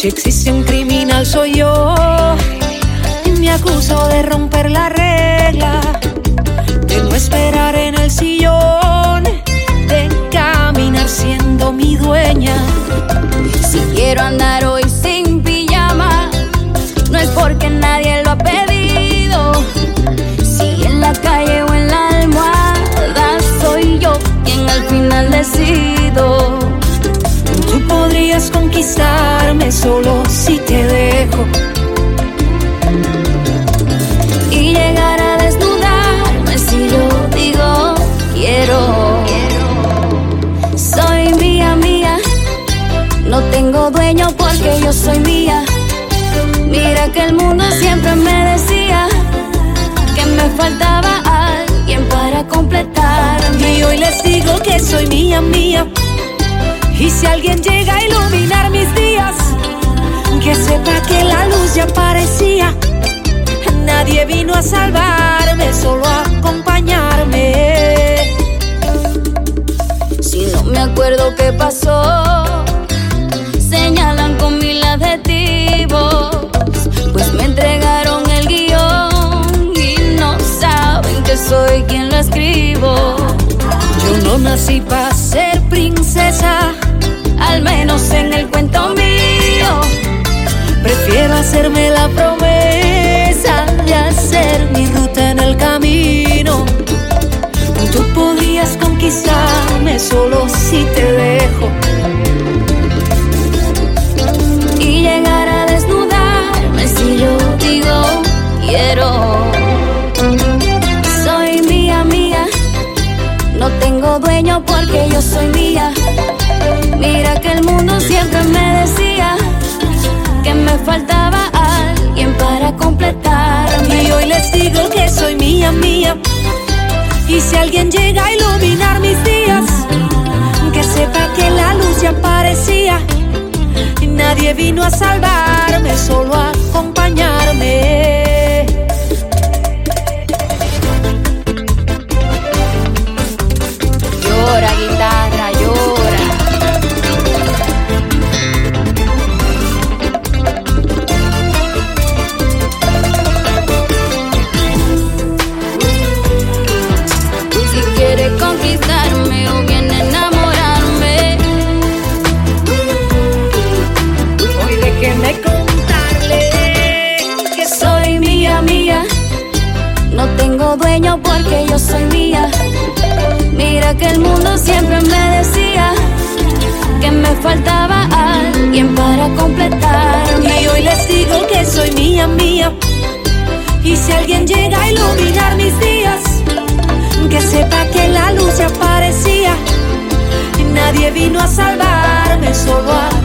Si existe un criminal soy yo. Y me acuso de romper la regla, yo soy mía. Mira que el mundo siempre me decía que me faltaba alguien para completarme. Y hoy les digo que soy mía, mía. Y si alguien llega a iluminar mis días, que sepa que la luz ya aparecía. Nadie vino a salvarme, solo a acompañarme. Si no me acuerdo qué pasó, Yo no nací para ser princesa, Al menos en el cuento mío, prefiero hacerme la promesa si alguien llega a iluminar mis días, que sepa que la luz ya aparecía. Y nadie vino a salvarme, solo a acompañarme. Dueño porque yo soy mía. Mira que el mundo siempre me decía que me faltaba alguien para completarme. Y hoy les digo que soy mía, mía. Y si alguien llega a iluminar mis días, que sepa que la luz ya aparecía. Nadie vino a salvarme, solo